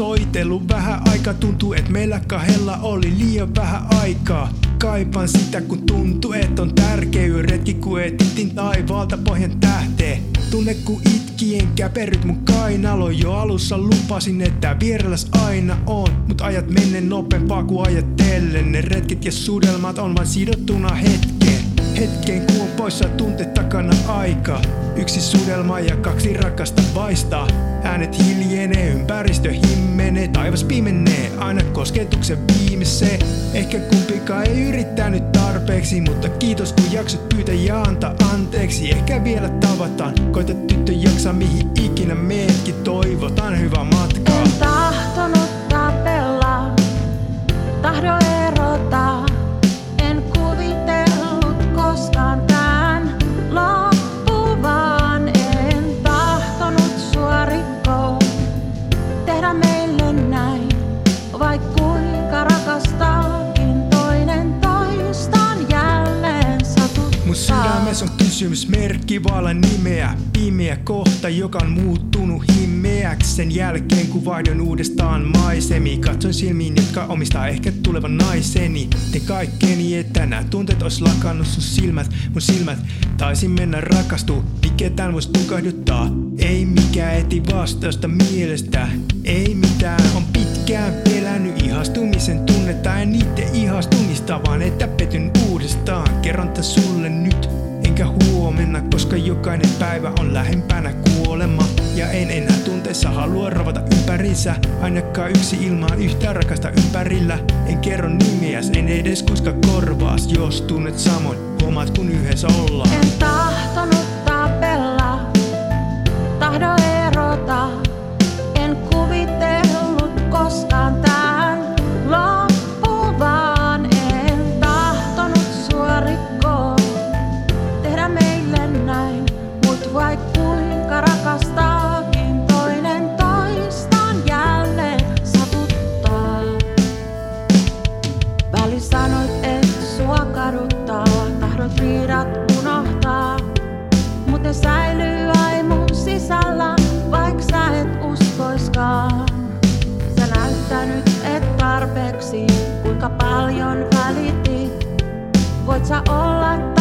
soitellut vähän aikaa, tuntuu et meillä kahdella oli liian vähän aikaa. Kaipaan sitä kun tuntuu et on tärkeä retki kun etittiin taivaalta pohjan tähteen. Tunne ku itkien käperyt mun kainalo. Jo alussa lupasin että vierelläs aina on. Mut ajat menne nopeampaa ku ajatellen Ne retkit ja sudelmat on vain sidottuna hetkeen Hetkeen kun on poissa tunte takana aika. Yksi sudelma ja kaksi rakasta vaistaa Äänet hiljenee, ympäristö himmenee Taivas pimenee, aina kosketuksen viimeiseen Ehkä kumpikaan ei yrittänyt tarpeeksi Mutta kiitos kun jaksot pyytä ja anta anteeksi. Ehkä vielä tavataan, koita tyttö jaksa mihin ikinä meetkin Toivotan hyvää matkaa En tahtonut tapella, tahdo erota. Kysymysmerkki vailla nimeä Pimeä kohta, joka on muuttunut himmeäksi Sen jälkeen kun vaihdoin uudestaan maisemi Katsoin silmiin, jotka omistaa ehkä tulevan naiseni. Te kaikkeni, että nää tunteet ois lakannut sun silmät Mun silmät. Taisin mennä rakastuu Niin ketään vois tukahduttaa. Ei mikään eti vastausta mielestä Ei mitään, on pitkään pelännyt ihastumisen tunnetta En itse ihastumista, vaan että petyn Koska jokainen päivä on lähempänä kuolema. Ja en enää tunteessa halua ravata ympärinsä. Ainakaan yksi ilman yhtä rakasta ympärillä. En kerro nimeäs, en edes kuska korvaas Jos tunnet samoin, huomaat kun yhdessä ollaan. En tahtonut tapella, tahdo paljon välitit. Voit sä olla